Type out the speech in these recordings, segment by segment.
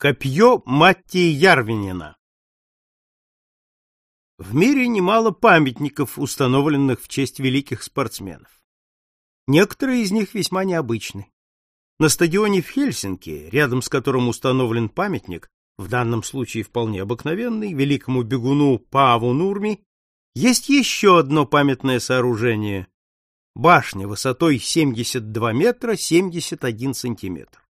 Копье Матти Ярвинина В мире немало памятников, установленных в честь великих спортсменов. Некоторые из них весьма необычны. На стадионе в Хельсинки, рядом с которым установлен памятник, в данном случае вполне обыкновенный, великому бегуну Паву Нурми, есть еще одно памятное сооружение – башня высотой 72 метра 71 сантиметр.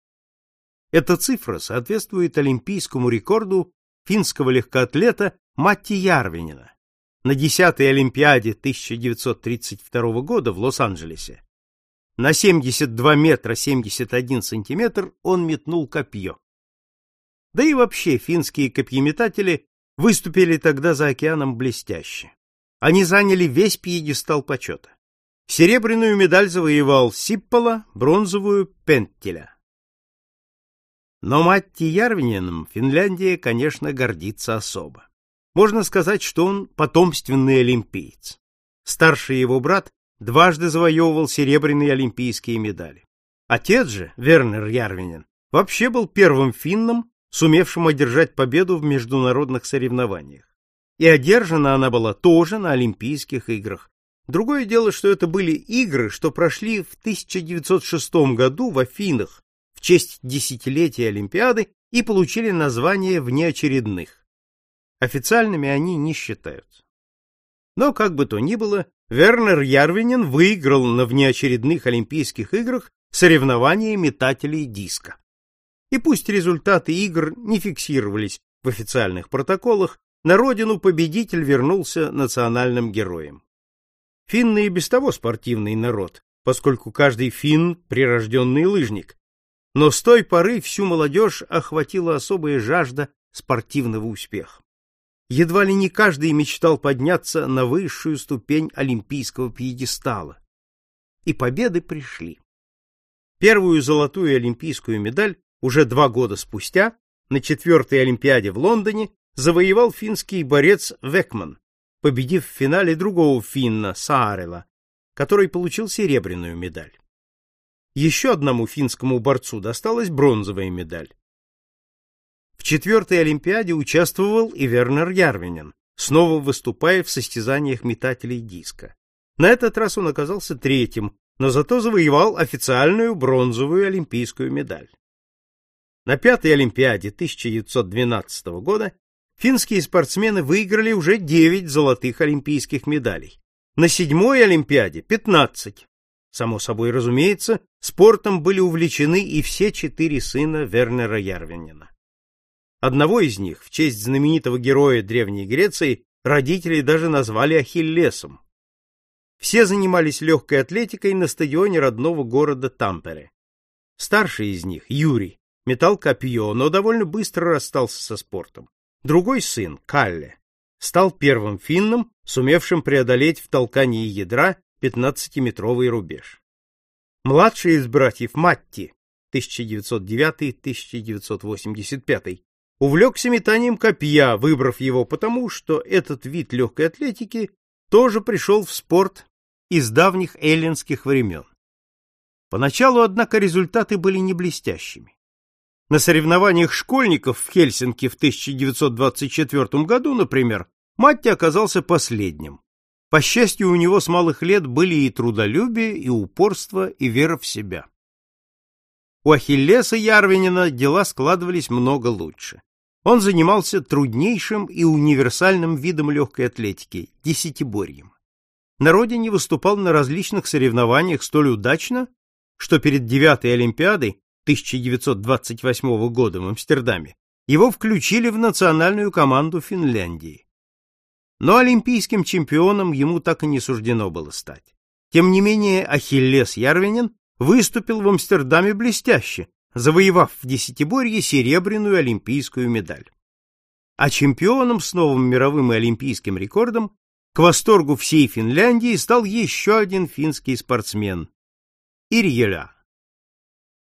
Эта цифра соответствует олимпийскому рекорду финского легкоатлета Матти Ярвинина на 10-й Олимпиаде 1932 года в Лос-Анджелесе. На 72 метра 71 сантиметр он метнул копье. Да и вообще финские копьеметатели выступили тогда за океаном блестяще. Они заняли весь пьедестал почета. Серебряную медаль завоевал Сиппала, бронзовую — Пентеля. Но Матти Ярвиненом Финляндия, конечно, гордится особо. Можно сказать, что он потомственный олимпиец. Старший его брат дважды завоевывал серебряные олимпийские медали. Отец же, Вернер Ярвинен, вообще был первым финном, сумевшим одержать победу в международных соревнованиях. И одержана она была тоже на Олимпийских играх. Другое дело, что это были игры, что прошли в 1906 году в Афинах честь десятилетия Олимпиады и получили название внеочередных. Официальными они не считаются. Но, как бы то ни было, Вернер Ярвинен выиграл на внеочередных Олимпийских играх соревнования метателей диска. И пусть результаты игр не фиксировались в официальных протоколах, на родину победитель вернулся национальным героем. Финны и без того спортивный народ, поскольку каждый финн — прирожденный лыжник, но с той поры всю молодежь охватила особая жажда спортивного успеха. Едва ли не каждый мечтал подняться на высшую ступень олимпийского пьедестала. И победы пришли. Первую золотую олимпийскую медаль уже два года спустя на четвертой Олимпиаде в Лондоне завоевал финский борец Векман, победив в финале другого финна Саарела, который получил серебряную медаль. Еще одному финскому борцу досталась бронзовая медаль. В четвертой Олимпиаде участвовал и Вернер Ярвинен, снова выступая в состязаниях метателей диска. На этот раз он оказался третьим, но зато завоевал официальную бронзовую олимпийскую медаль. На пятой Олимпиаде 1912 года финские спортсмены выиграли уже 9 золотых олимпийских медалей. На седьмой Олимпиаде 15, Само собой разумеется, спортом были увлечены и все четыре сына Вернера Ярвинена. Одного из них, в честь знаменитого героя Древней Греции, родители даже назвали Ахиллесом. Все занимались легкой атлетикой на стадионе родного города Тампере. Старший из них, Юрий, метал копье, но довольно быстро расстался со спортом. Другой сын, Калле, стал первым финном, сумевшим преодолеть в толкании ядра 15-метровый рубеж. Младший из братьев Матти 1909-1985 увлекся метанием копья, выбрав его потому, что этот вид легкой атлетики тоже пришел в спорт из давних эллинских времен. Поначалу, однако, результаты были не блестящими. На соревнованиях школьников в Хельсинки в 1924 году, например, Матти оказался последним. По счастью, у него с малых лет были и трудолюбие, и упорство, и вера в себя. У Ахиллеса Ярвинина дела складывались много лучше. Он занимался труднейшим и универсальным видом легкой атлетики – десятиборьем. На родине выступал на различных соревнованиях столь удачно, что перед девятой Олимпиадой 1928 года в Амстердаме его включили в национальную команду Финляндии. Но олимпийским чемпионом ему так и не суждено было стать. Тем не менее, Ахиллес Ярвинен выступил в Амстердаме блестяще, завоевав в десятиборье серебряную олимпийскую медаль. А чемпионом с новым мировым и олимпийским рекордом к восторгу всей Финляндии стал еще один финский спортсмен – Ирьеля.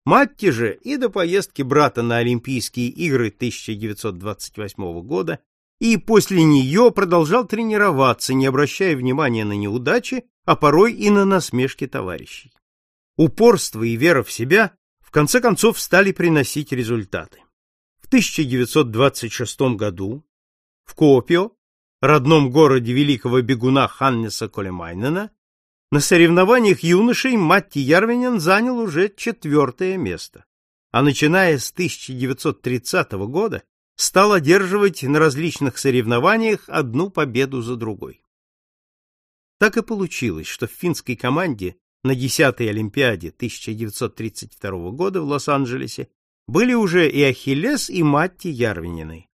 Матти же и до поездки брата на Олимпийские игры 1928 года и после нее продолжал тренироваться, не обращая внимания на неудачи, а порой и на насмешки товарищей. Упорство и вера в себя в конце концов стали приносить результаты. В 1926 году в Копио, родном городе великого бегуна Ханнеса Колемайнена, на соревнованиях юношей Матти Ярвинен занял уже четвертое место, а начиная с 1930 года стал одерживать на различных соревнованиях одну победу за другой. Так и получилось, что в финской команде на 10-й Олимпиаде 1932 года в Лос-Анджелесе были уже и Ахиллес, и Матти Ярвинины.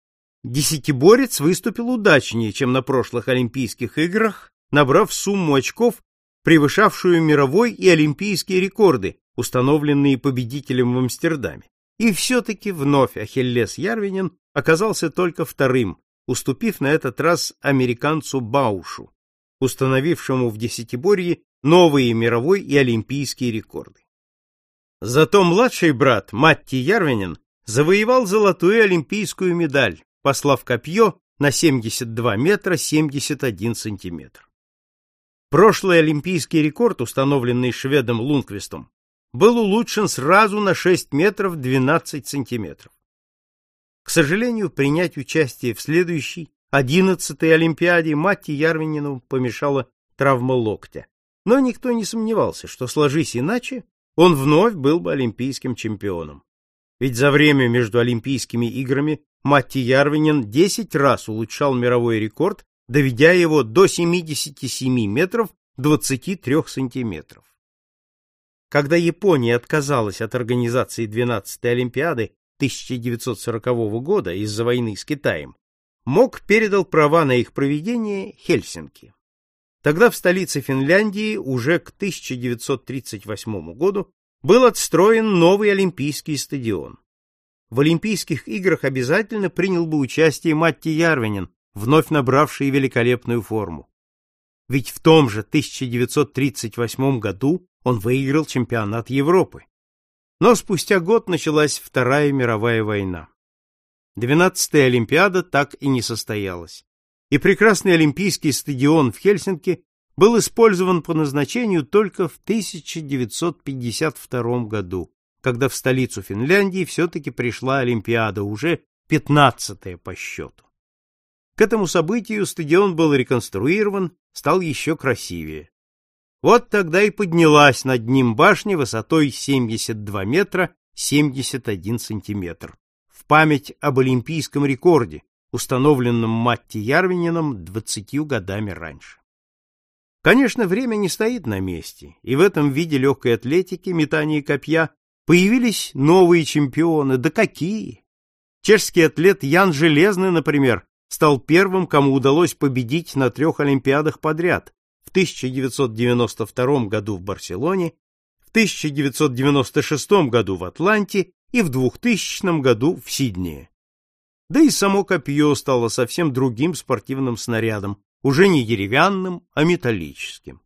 Десятиборец выступил удачнее, чем на прошлых Олимпийских играх, набрав сумму очков, превышавшую мировой и олимпийские рекорды, установленные победителем в Амстердаме. И все-таки вновь Ахиллес Ярвинин оказался только вторым, уступив на этот раз американцу Баушу, установившему в десятиборье новые мировой и олимпийские рекорды. Зато младший брат Матти Ярвинин завоевал золотую олимпийскую медаль, послав копье на 72 метра 71 сантиметр. Прошлый олимпийский рекорд, установленный шведом Лунквистом, был улучшен сразу на 6 метров 12 сантиметров. К сожалению, принять участие в следующей, одиннадцатой Олимпиаде Матти Ярвинину помешала травма локтя. Но никто не сомневался, что, сложись иначе, он вновь был бы олимпийским чемпионом. Ведь за время между Олимпийскими играми Матти Ярвинин 10 раз улучшал мировой рекорд, доведя его до 77 метров 23 сантиметров. Когда Япония отказалась от организации 12-й Олимпиады 1940 года из-за войны с Китаем, МОК передал права на их проведение Хельсинки. Тогда в столице Финляндии уже к 1938 году был отстроен новый Олимпийский стадион. В Олимпийских играх обязательно принял бы участие Матти Ярвинин, вновь набравший великолепную форму. Ведь в том же 1938 году он выиграл чемпионат Европы. Но спустя год началась Вторая мировая война. Двенадцатая Олимпиада так и не состоялась и прекрасный Олимпийский стадион в Хельсинки был использован по назначению только в 1952 году, когда в столицу Финляндии все-таки пришла Олимпиада, уже пятнадцатая по счету. К этому событию стадион был реконструирован, стал еще красивее. Вот тогда и поднялась над ним башня высотой 72 метра 71 сантиметр в память об олимпийском рекорде, установленном Матти Ярвинином двадцатью годами раньше. Конечно, время не стоит на месте, и в этом виде легкой атлетики, метания копья, появились новые чемпионы, да какие! Чешский атлет Ян Железный, например, стал первым, кому удалось победить на трех Олимпиадах подряд 1992 году в Барселоне, в 1996 году в Атланте и в 2000 году в Сиднее. Да и само копье стало совсем другим спортивным снарядом, уже не деревянным, а металлическим.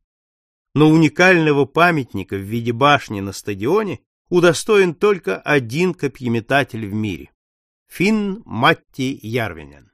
Но уникального памятника в виде башни на стадионе удостоен только один копьеметатель в мире — Финн Матти Ярвинен.